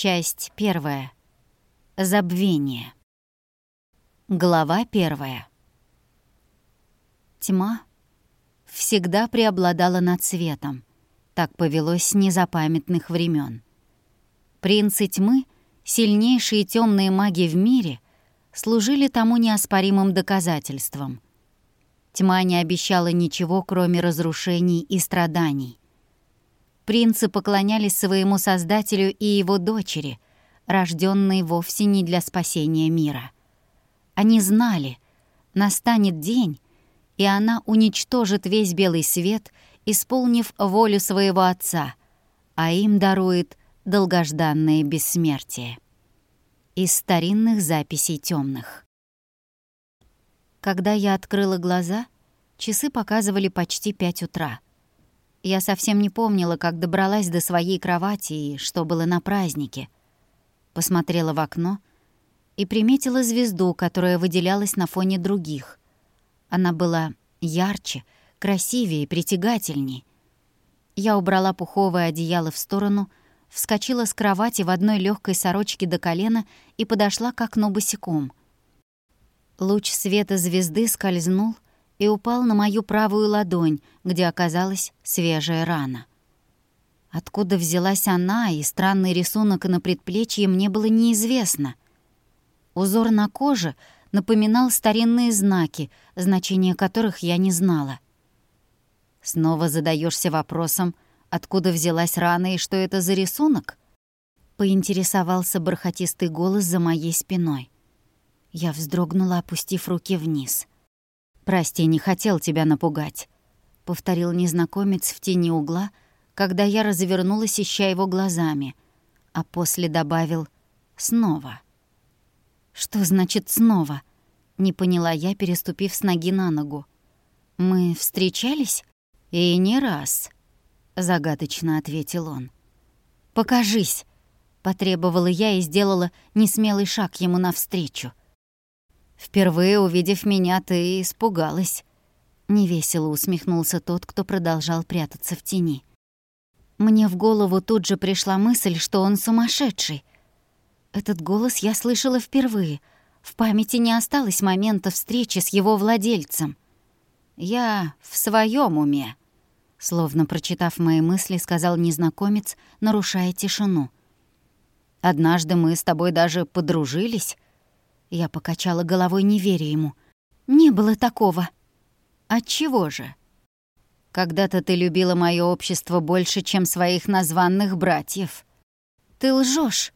Часть первая. Забвение. Глава первая. Тьма всегда преобладала над светом. Так повелось с незапамятных времен. Принцы тьмы, сильнейшие темные маги в мире, служили тому неоспоримым доказательством. Тьма не обещала ничего, кроме разрушений и страданий. Принцы поклонялись своему создателю и его дочери, рожденной вовсе не для спасения мира. Они знали, настанет день, и она уничтожит весь белый свет, исполнив волю своего отца, а им дарует долгожданное бессмертие. Из старинных записей темных. Когда я открыла глаза, часы показывали почти пять утра — я совсем не помнила, как добралась до своей кровати и что было на празднике. Посмотрела в окно и приметила звезду, которая выделялась на фоне других. Она была ярче, красивее и притягательней. Я убрала пуховое одеяло в сторону, вскочила с кровати в одной легкой сорочке до колена и подошла к окну босиком. Луч света звезды скользнул — и упал на мою правую ладонь, где оказалась свежая рана. Откуда взялась она и странный рисунок на предплечье мне было неизвестно. Узор на коже напоминал старинные знаки, значения которых я не знала. Снова задаешься вопросом, откуда взялась рана и что это за рисунок? Поинтересовался бархатистый голос за моей спиной. Я вздрогнула, опустив руки вниз — «Прости, не хотел тебя напугать», — повторил незнакомец в тени угла, когда я развернулась, ища его глазами, а после добавил «снова». «Что значит «снова»?» — не поняла я, переступив с ноги на ногу. «Мы встречались?» «И не раз», — загадочно ответил он. «Покажись», — потребовала я и сделала несмелый шаг ему навстречу. Впервые увидев меня, ты испугалась. Невесело усмехнулся тот, кто продолжал прятаться в тени. Мне в голову тут же пришла мысль, что он сумасшедший. Этот голос я слышала впервые. В памяти не осталось момента встречи с его владельцем. «Я в своем уме», — словно прочитав мои мысли, сказал незнакомец, нарушая тишину. «Однажды мы с тобой даже подружились». Я покачала головой, не веря ему. «Не было такого». «Отчего же?» «Когда-то ты любила мое общество больше, чем своих названных братьев». «Ты лжешь,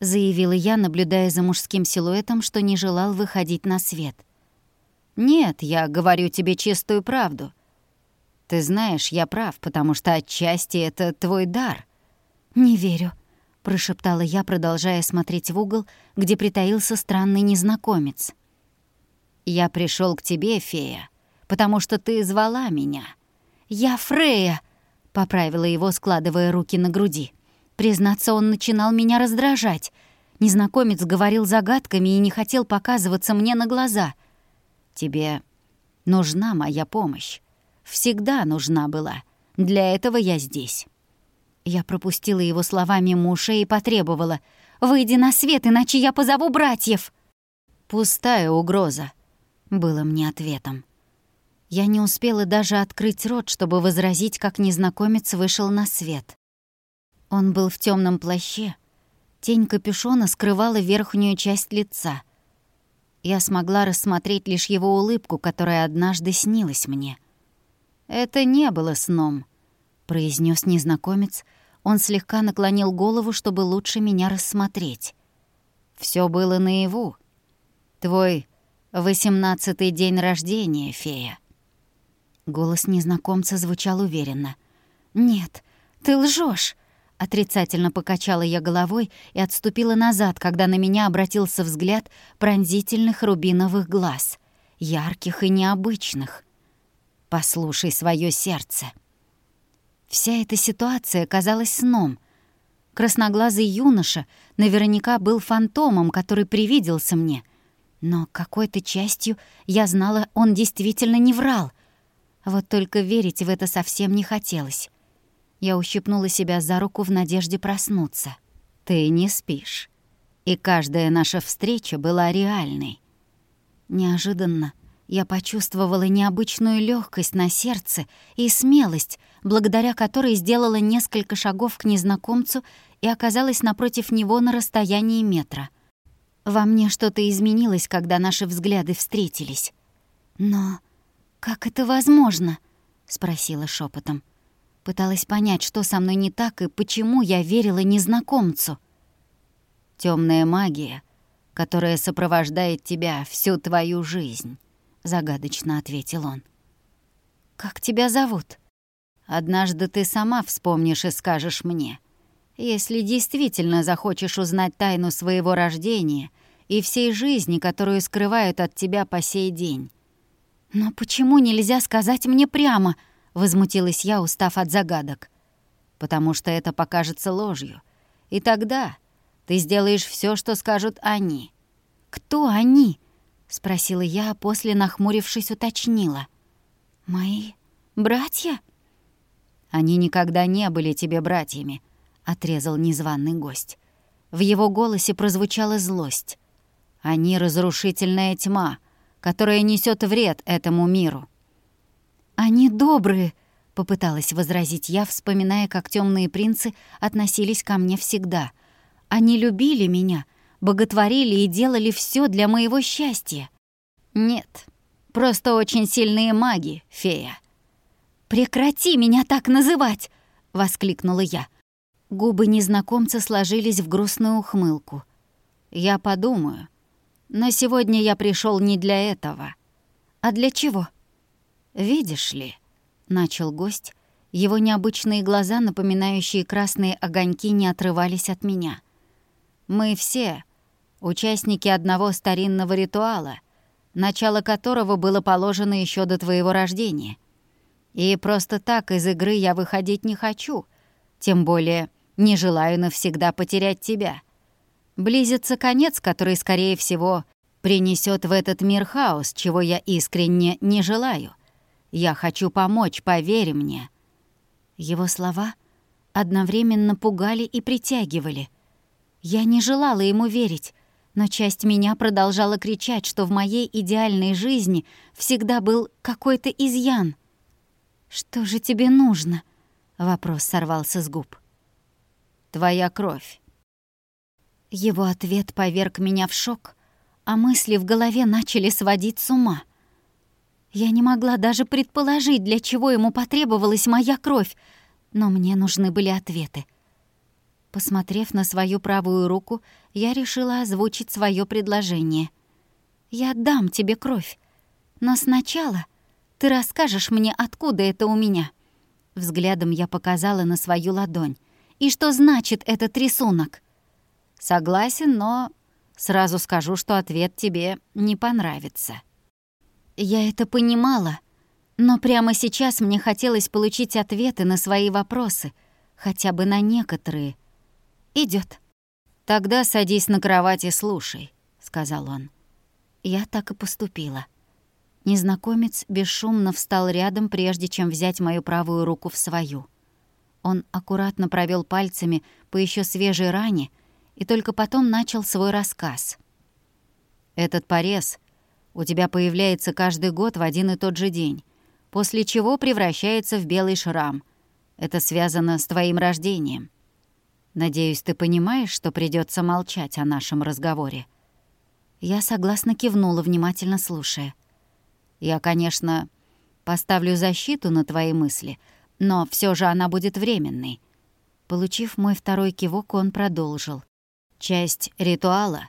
заявила я, наблюдая за мужским силуэтом, что не желал выходить на свет. «Нет, я говорю тебе чистую правду. Ты знаешь, я прав, потому что отчасти это твой дар». «Не верю», — прошептала я, продолжая смотреть в угол, где притаился странный незнакомец. «Я пришел к тебе, фея, потому что ты звала меня». «Я Фрея», — поправила его, складывая руки на груди. Признаться, он начинал меня раздражать. Незнакомец говорил загадками и не хотел показываться мне на глаза. «Тебе нужна моя помощь. Всегда нужна была. Для этого я здесь». Я пропустила его слова мимо ушей и потребовала. «Выйди на свет, иначе я позову братьев!» «Пустая угроза», — было мне ответом. Я не успела даже открыть рот, чтобы возразить, как незнакомец вышел на свет. Он был в темном плаще. Тень капюшона скрывала верхнюю часть лица. Я смогла рассмотреть лишь его улыбку, которая однажды снилась мне. «Это не было сном», произнес незнакомец. Он слегка наклонил голову, чтобы лучше меня рассмотреть. Все было наяву. Твой восемнадцатый день рождения, фея. Голос незнакомца звучал уверенно. «Нет, ты лжешь. Отрицательно покачала я головой и отступила назад, когда на меня обратился взгляд пронзительных рубиновых глаз, ярких и необычных. «Послушай свое сердце», Вся эта ситуация казалась сном. Красноглазый юноша наверняка был фантомом, который привиделся мне. Но какой-то частью я знала, он действительно не врал. Вот только верить в это совсем не хотелось. Я ущипнула себя за руку в надежде проснуться. Ты не спишь. И каждая наша встреча была реальной. Неожиданно я почувствовала необычную легкость на сердце и смелость, благодаря которой сделала несколько шагов к незнакомцу и оказалась напротив него на расстоянии метра. Во мне что-то изменилось, когда наши взгляды встретились. Но как это возможно? спросила шепотом. Пыталась понять, что со мной не так и почему я верила незнакомцу. Темная магия, которая сопровождает тебя всю твою жизнь», — загадочно ответил он. «Как тебя зовут?» «Однажды ты сама вспомнишь и скажешь мне. Если действительно захочешь узнать тайну своего рождения и всей жизни, которую скрывают от тебя по сей день». «Но почему нельзя сказать мне прямо?» — возмутилась я, устав от загадок. «Потому что это покажется ложью. И тогда ты сделаешь все, что скажут они». «Кто они?» — спросила я, а после, нахмурившись, уточнила. «Мои братья?» «Они никогда не были тебе братьями», — отрезал незваный гость. В его голосе прозвучала злость. «Они — разрушительная тьма, которая несет вред этому миру. «Они добрые», — попыталась возразить я, вспоминая, как темные принцы относились ко мне всегда. «Они любили меня, боготворили и делали все для моего счастья». «Нет, просто очень сильные маги, фея». «Прекрати меня так называть!» — воскликнула я. Губы незнакомца сложились в грустную ухмылку. «Я подумаю. Но сегодня я пришел не для этого». «А для чего?» «Видишь ли», — начал гость, его необычные глаза, напоминающие красные огоньки, не отрывались от меня. «Мы все участники одного старинного ритуала, начало которого было положено еще до твоего рождения. И просто так из игры я выходить не хочу, тем более не желаю навсегда потерять тебя. Близится конец, который, скорее всего, принесет в этот мир хаос, чего я искренне не желаю. Я хочу помочь, поверь мне». Его слова одновременно пугали и притягивали. Я не желала ему верить, но часть меня продолжала кричать, что в моей идеальной жизни всегда был какой-то изъян. «Что же тебе нужно?» — вопрос сорвался с губ. «Твоя кровь». Его ответ поверг меня в шок, а мысли в голове начали сводить с ума — я не могла даже предположить, для чего ему потребовалась моя кровь, но мне нужны были ответы. Посмотрев на свою правую руку, я решила озвучить свое предложение. «Я дам тебе кровь, но сначала ты расскажешь мне, откуда это у меня». Взглядом я показала на свою ладонь. «И что значит этот рисунок?» «Согласен, но сразу скажу, что ответ тебе не понравится». Я это понимала, но прямо сейчас мне хотелось получить ответы на свои вопросы, хотя бы на некоторые. Идет. «Тогда садись на кровать и слушай», — сказал он. Я так и поступила. Незнакомец бесшумно встал рядом, прежде чем взять мою правую руку в свою. Он аккуратно провел пальцами по еще свежей ране и только потом начал свой рассказ. «Этот порез у тебя появляется каждый год в один и тот же день, после чего превращается в белый шрам. Это связано с твоим рождением. Надеюсь, ты понимаешь, что придется молчать о нашем разговоре. Я согласно кивнула, внимательно слушая. Я, конечно, поставлю защиту на твои мысли, но все же она будет временной. Получив мой второй кивок, он продолжил. Часть ритуала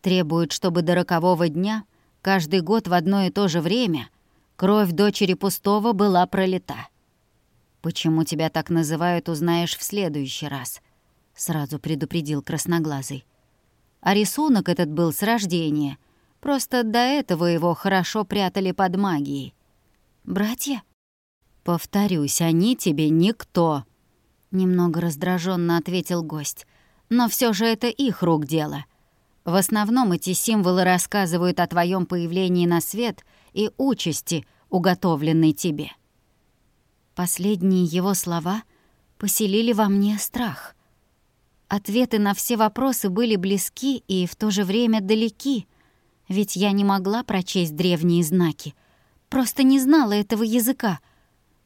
требует, чтобы до рокового дня Каждый год в одно и то же время кровь дочери пустого была пролита. «Почему тебя так называют, узнаешь в следующий раз», — сразу предупредил красноглазый. А рисунок этот был с рождения. Просто до этого его хорошо прятали под магией. «Братья?» «Повторюсь, они тебе никто», — немного раздраженно ответил гость. «Но все же это их рук дело. В основном эти символы рассказывают о твоем появлении на свет и участи, уготовленной тебе. Последние его слова поселили во мне страх. Ответы на все вопросы были близки и в то же время далеки, ведь я не могла прочесть древние знаки, просто не знала этого языка.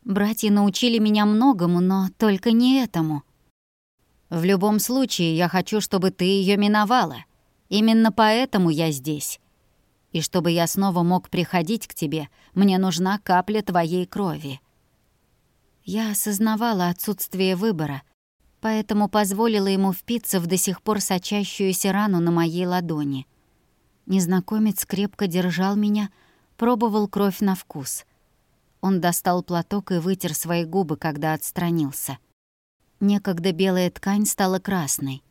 Братья научили меня многому, но только не этому. В любом случае, я хочу, чтобы ты ее миновала. Именно поэтому я здесь. И чтобы я снова мог приходить к тебе, мне нужна капля твоей крови. Я осознавала отсутствие выбора — поэтому позволила ему впиться в до сих пор сочащуюся рану на моей ладони. Незнакомец крепко держал меня, пробовал кровь на вкус. Он достал платок и вытер свои губы, когда отстранился. Некогда белая ткань стала красной.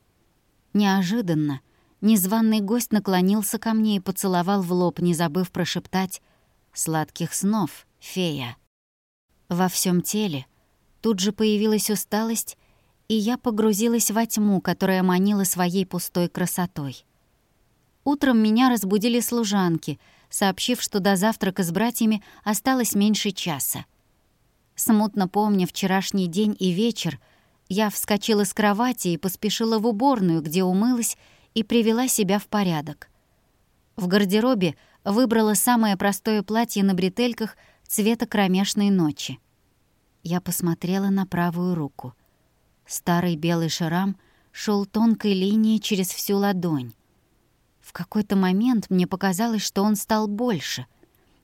Неожиданно незваный гость наклонился ко мне и поцеловал в лоб, не забыв прошептать «Сладких снов, фея». Во всем теле тут же появилась усталость и я погрузилась во тьму, которая манила своей пустой красотой. Утром меня разбудили служанки, сообщив, что до завтрака с братьями осталось меньше часа. Смутно помня вчерашний день и вечер, я вскочила с кровати и поспешила в уборную, где умылась и привела себя в порядок. В гардеробе выбрала самое простое платье на бретельках цвета кромешной ночи. Я посмотрела на правую руку — Старый белый шрам шел тонкой линией через всю ладонь. В какой-то момент мне показалось, что он стал больше,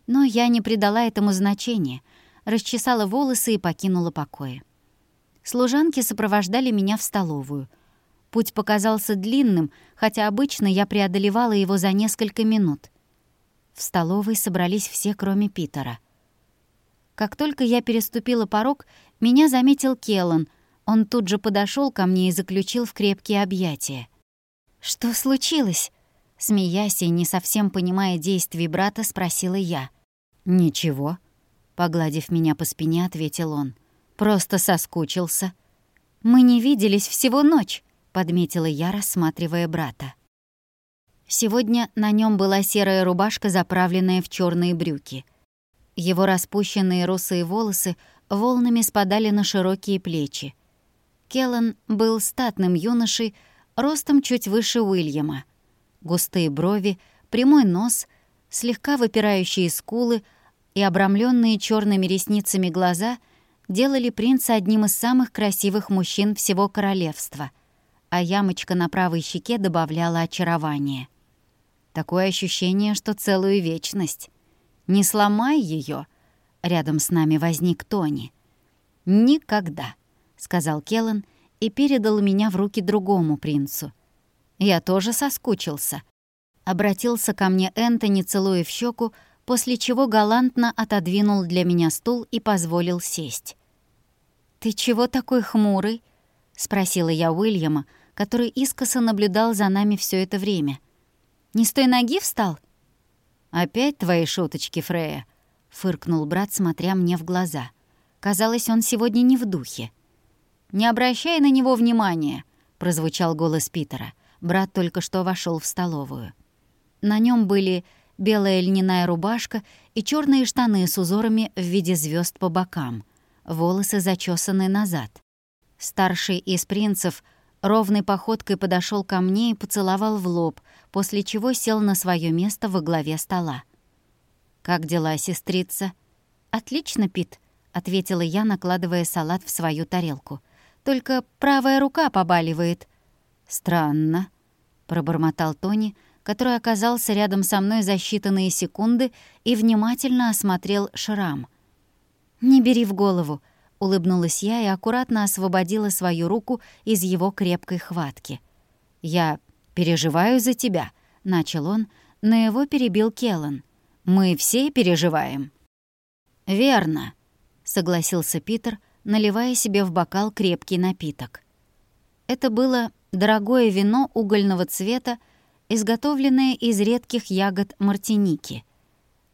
но я не придала этому значения, расчесала волосы и покинула покои. Служанки сопровождали меня в столовую. Путь показался длинным, хотя обычно я преодолевала его за несколько минут. В столовой собрались все, кроме Питера. Как только я переступила порог, меня заметил Келлан — он тут же подошел ко мне и заключил в крепкие объятия. «Что случилось?» Смеясь и не совсем понимая действий брата, спросила я. «Ничего», — погладив меня по спине, ответил он. «Просто соскучился». «Мы не виделись всего ночь», — подметила я, рассматривая брата. Сегодня на нем была серая рубашка, заправленная в черные брюки. Его распущенные русые волосы волнами спадали на широкие плечи. Келлан был статным юношей, ростом чуть выше Уильяма. Густые брови, прямой нос, слегка выпирающие скулы и обрамленные черными ресницами глаза делали принца одним из самых красивых мужчин всего королевства, а ямочка на правой щеке добавляла очарование. Такое ощущение, что целую вечность. Не сломай ее. Рядом с нами возник Тони. Никогда сказал Келлан и передал меня в руки другому принцу. Я тоже соскучился. Обратился ко мне Энтони, целуя в щеку, после чего галантно отодвинул для меня стул и позволил сесть. «Ты чего такой хмурый?» — спросила я Уильяма, который искоса наблюдал за нами все это время. «Не с той ноги встал?» «Опять твои шуточки, Фрея», — фыркнул брат, смотря мне в глаза. Казалось, он сегодня не в духе. «Не обращай на него внимания», — прозвучал голос Питера. Брат только что вошел в столовую. На нем были белая льняная рубашка и черные штаны с узорами в виде звезд по бокам, волосы зачесаны назад. Старший из принцев ровной походкой подошел ко мне и поцеловал в лоб, после чего сел на свое место во главе стола. «Как дела, сестрица?» «Отлично, Пит», — ответила я, накладывая салат в свою тарелку. Только правая рука побаливает». «Странно», — пробормотал Тони, который оказался рядом со мной за считанные секунды и внимательно осмотрел шрам. «Не бери в голову», — улыбнулась я и аккуратно освободила свою руку из его крепкой хватки. «Я переживаю за тебя», — начал он, но его перебил Келлан. «Мы все переживаем». «Верно», — согласился Питер, — наливая себе в бокал крепкий напиток. Это было дорогое вино угольного цвета, изготовленное из редких ягод мартиники.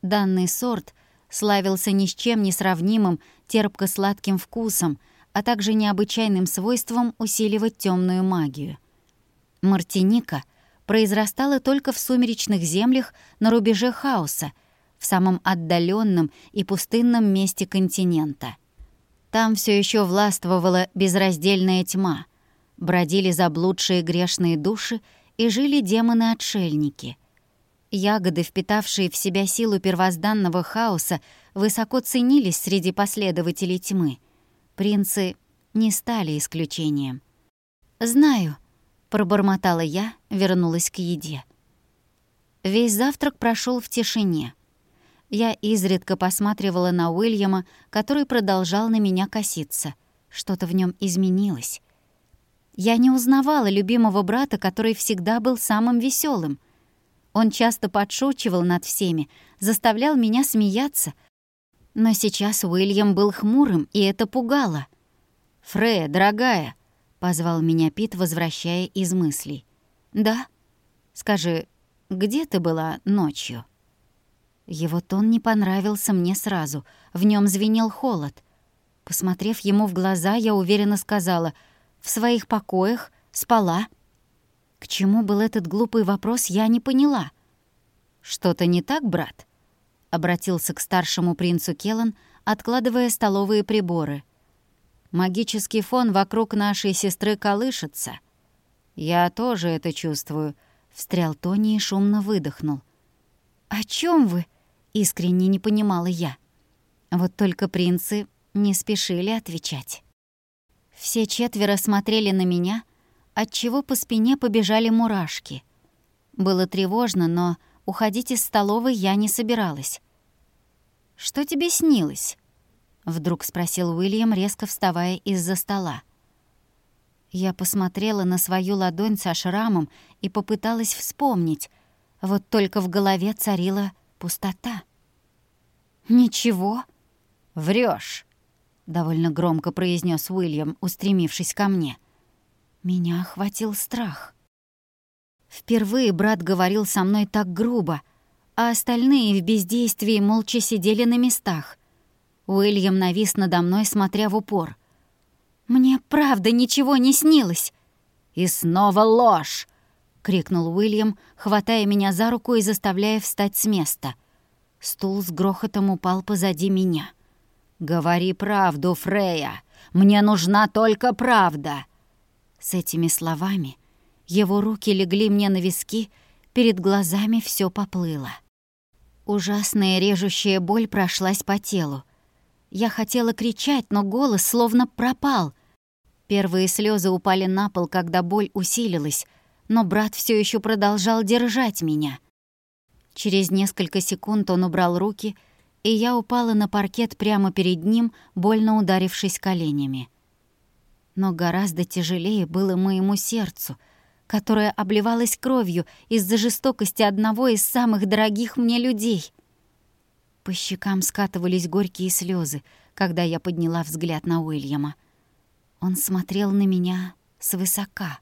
Данный сорт славился ни с чем не сравнимым терпко-сладким вкусом, а также необычайным свойством усиливать темную магию. Мартиника произрастала только в сумеречных землях на рубеже хаоса, в самом отдаленном и пустынном месте континента — там все еще властвовала безраздельная тьма. Бродили заблудшие грешные души и жили демоны-отшельники. Ягоды, впитавшие в себя силу первозданного хаоса, высоко ценились среди последователей тьмы. Принцы не стали исключением. «Знаю», — пробормотала я, вернулась к еде. Весь завтрак прошел в тишине. Я изредка посматривала на Уильяма, который продолжал на меня коситься. Что-то в нем изменилось. Я не узнавала любимого брата, который всегда был самым веселым. Он часто подшучивал над всеми, заставлял меня смеяться. Но сейчас Уильям был хмурым, и это пугало. «Фрея, дорогая», — позвал меня Пит, возвращая из мыслей. «Да? Скажи, где ты была ночью?» Его тон не понравился мне сразу, в нем звенел холод. Посмотрев ему в глаза, я уверенно сказала «В своих покоях, спала». К чему был этот глупый вопрос, я не поняла. «Что-то не так, брат?» — обратился к старшему принцу Келан, откладывая столовые приборы — Магический фон вокруг нашей сестры колышется. Я тоже это чувствую. Встрял Тони и шумно выдохнул. «О чем вы?» — искренне не понимала я. Вот только принцы не спешили отвечать. Все четверо смотрели на меня, отчего по спине побежали мурашки. Было тревожно, но уходить из столовой я не собиралась. «Что тебе снилось?» Вдруг спросил Уильям, резко вставая из-за стола. Я посмотрела на свою ладонь со шрамом и попыталась вспомнить. Вот только в голове царила пустота. «Ничего?» Врешь, довольно громко произнес Уильям, устремившись ко мне. Меня охватил страх. Впервые брат говорил со мной так грубо, а остальные в бездействии молча сидели на местах — Уильям навис надо мной, смотря в упор. «Мне правда ничего не снилось!» «И снова ложь!» — крикнул Уильям, хватая меня за руку и заставляя встать с места. Стул с грохотом упал позади меня. «Говори правду, Фрея! Мне нужна только правда!» С этими словами его руки легли мне на виски, перед глазами все поплыло. Ужасная режущая боль прошлась по телу. Я хотела кричать, но голос словно пропал. Первые слезы упали на пол, когда боль усилилась, но брат все еще продолжал держать меня. Через несколько секунд он убрал руки, и я упала на паркет прямо перед ним, больно ударившись коленями. Но гораздо тяжелее было моему сердцу, которое обливалось кровью из-за жестокости одного из самых дорогих мне людей. По щекам скатывались горькие слезы, когда я подняла взгляд на Уильяма. Он смотрел на меня свысока.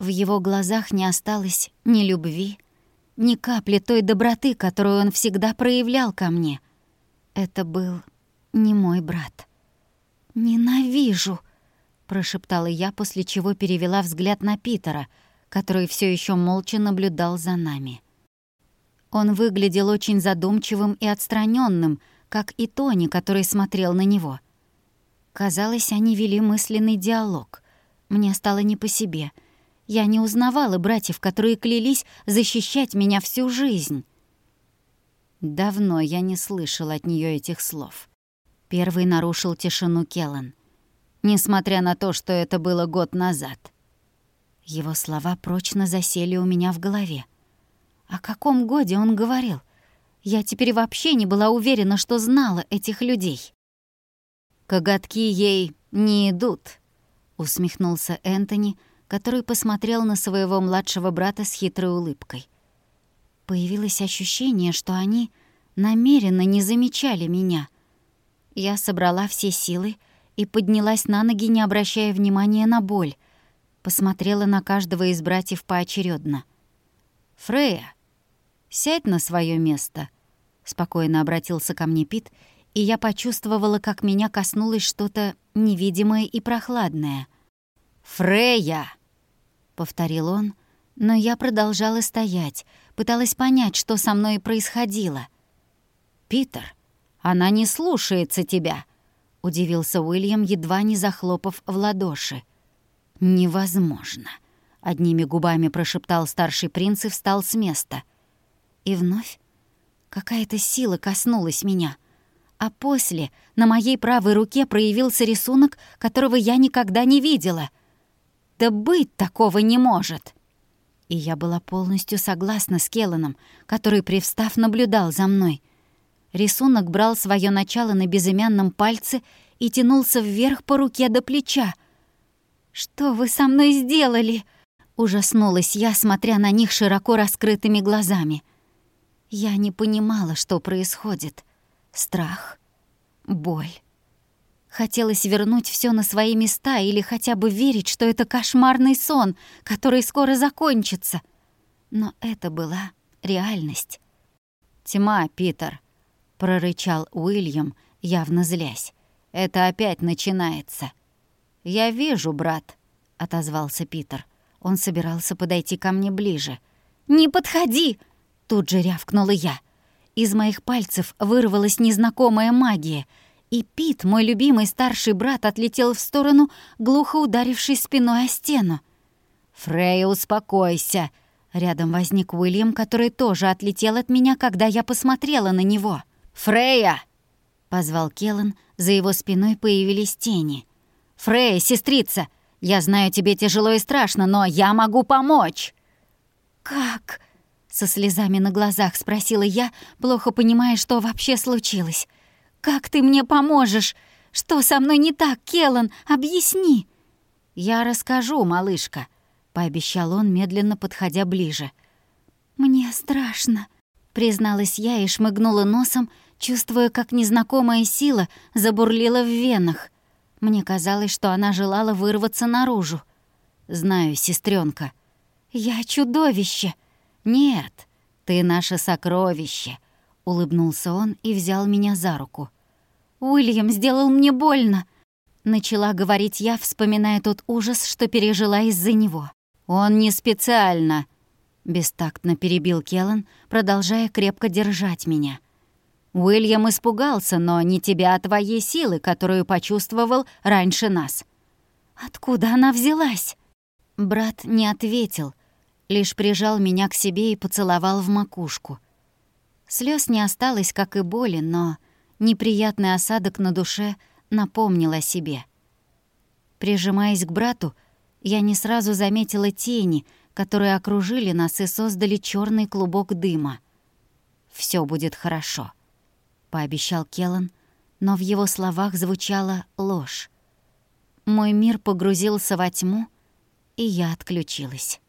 В его глазах не осталось ни любви, ни капли той доброты, которую он всегда проявлял ко мне. Это был не мой брат. «Ненавижу!» — прошептала я, после чего перевела взгляд на Питера, который все еще молча наблюдал за нами. Он выглядел очень задумчивым и отстраненным, как и Тони, который смотрел на него. Казалось, они вели мысленный диалог. Мне стало не по себе. Я не узнавала братьев, которые клялись защищать меня всю жизнь. Давно я не слышал от нее этих слов. Первый нарушил тишину Келлан. Несмотря на то, что это было год назад. Его слова прочно засели у меня в голове. О каком годе он говорил? Я теперь вообще не была уверена, что знала этих людей. «Коготки ей не идут», — усмехнулся Энтони, который посмотрел на своего младшего брата с хитрой улыбкой. Появилось ощущение, что они намеренно не замечали меня. Я собрала все силы и поднялась на ноги, не обращая внимания на боль. Посмотрела на каждого из братьев поочередно. «Фрея, «Сядь на свое место», — спокойно обратился ко мне Пит, и я почувствовала, как меня коснулось что-то невидимое и прохладное. «Фрея!» — повторил он, но я продолжала стоять, пыталась понять, что со мной происходило. «Питер, она не слушается тебя», — удивился Уильям, едва не захлопав в ладоши. «Невозможно», — одними губами прошептал старший принц и встал с места. И вновь какая-то сила коснулась меня, а после на моей правой руке проявился рисунок, которого я никогда не видела. Да быть такого не может! И я была полностью согласна с Келланом, который, привстав, наблюдал за мной. Рисунок брал свое начало на безымянном пальце и тянулся вверх по руке до плеча. «Что вы со мной сделали?» Ужаснулась я, смотря на них широко раскрытыми глазами. Я не понимала, что происходит. Страх, боль. Хотелось вернуть все на свои места или хотя бы верить, что это кошмарный сон, который скоро закончится. Но это была реальность. «Тьма, Питер», — прорычал Уильям, явно злясь. «Это опять начинается». «Я вижу, брат», — отозвался Питер. Он собирался подойти ко мне ближе. «Не подходи!» — тут же рявкнула я. Из моих пальцев вырвалась незнакомая магия, и Пит, мой любимый старший брат, отлетел в сторону, глухо ударившись спиной о стену. «Фрей, успокойся!» Рядом возник Уильям, который тоже отлетел от меня, когда я посмотрела на него. «Фрея!» — позвал Келлан, за его спиной появились тени. «Фрея, сестрица, я знаю, тебе тяжело и страшно, но я могу помочь!» «Как?» — со слезами на глазах спросила я, плохо понимая, что вообще случилось. «Как ты мне поможешь? Что со мной не так, Келлан? Объясни!» «Я расскажу, малышка», — пообещал он, медленно подходя ближе. «Мне страшно», — призналась я и шмыгнула носом, чувствуя, как незнакомая сила забурлила в венах — мне казалось, что она желала вырваться наружу. «Знаю, сестренка. «Я чудовище!» «Нет, ты наше сокровище!» — улыбнулся он и взял меня за руку. «Уильям сделал мне больно!» — начала говорить я, вспоминая тот ужас, что пережила из-за него. «Он не специально!» — бестактно перебил Келлан, продолжая крепко держать меня — Уильям испугался, но не тебя, а твоей силы, которую почувствовал раньше нас». «Откуда она взялась?» Брат не ответил, лишь прижал меня к себе и поцеловал в макушку. Слез не осталось, как и боли, но неприятный осадок на душе напомнил о себе. Прижимаясь к брату, я не сразу заметила тени, которые окружили нас и создали черный клубок дыма. Все будет хорошо пообещал Келлан, но в его словах звучала ложь. Мой мир погрузился во тьму, и я отключилась.